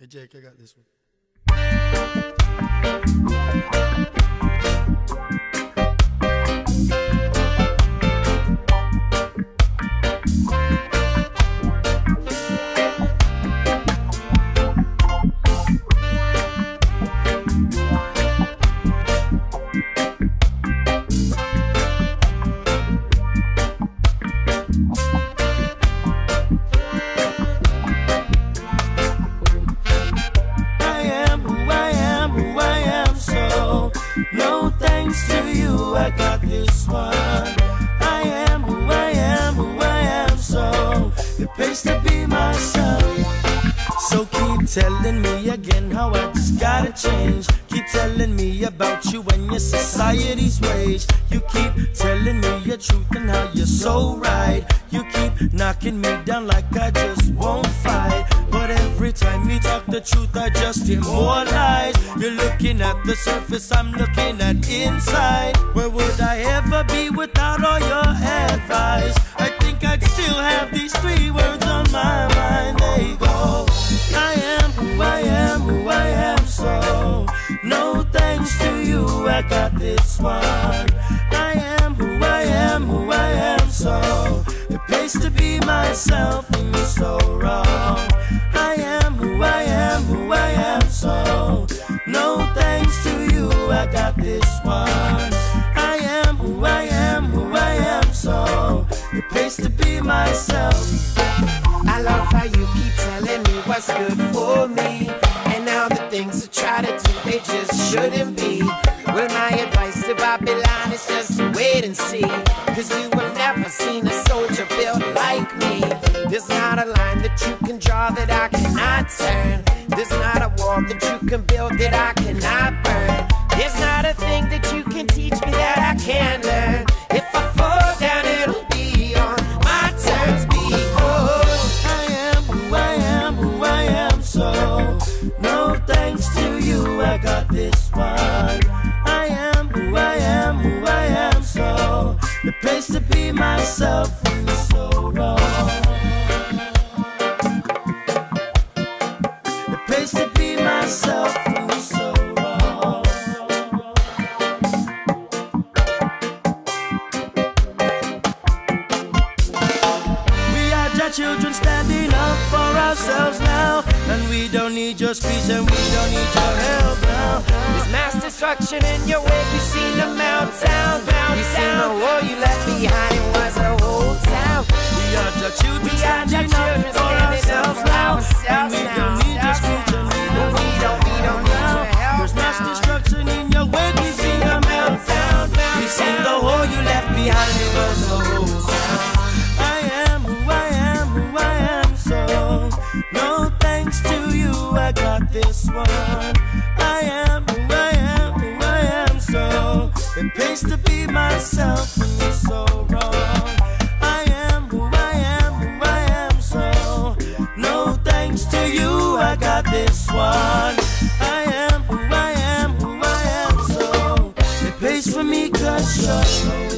Hey, Jake, I got this one. Thanks to you, I got this one. I am who I am, who I am. So, it pays to be myself. So keep telling me again how I just gotta change. Keep telling me about you and your society's ways. You keep telling me your truth and how you're so right. You keep knocking me down like I just won't fight. The truth, I just hear more lies. You're looking at the surface, I'm looking at inside. Where would I ever be without all your advice? I think I'd still have these three words on my mind. They go. I am who I am, who I am. So, no thanks to you, I got this one. I am who I am, who I am. So, it pays to be myself, and you're so wrong. So, it to be myself. I love how you keep telling me what's good for me. And now the things I try to do, they just shouldn't be. Well, my advice to Babylon is just to wait and see. Cause you have never seen a soldier built like me. There's not a line that you can draw that I cannot turn. There's not a wall that you can build that I cannot the place to be myself when so wrong. Children standing up for ourselves now. And we don't need your speech and we don't need your help now. There's mass destruction in your wake. We've seen the meltdown. We've seen the war you left behind. It was a whole town. We are your children We are your standing up this one. I am who I am, who I am. So, it pays to be myself when you're so wrong. I am who I am, who I am. So, no thanks to you, I got this one. I am who I am, who I am. So, it pays for me cause you're so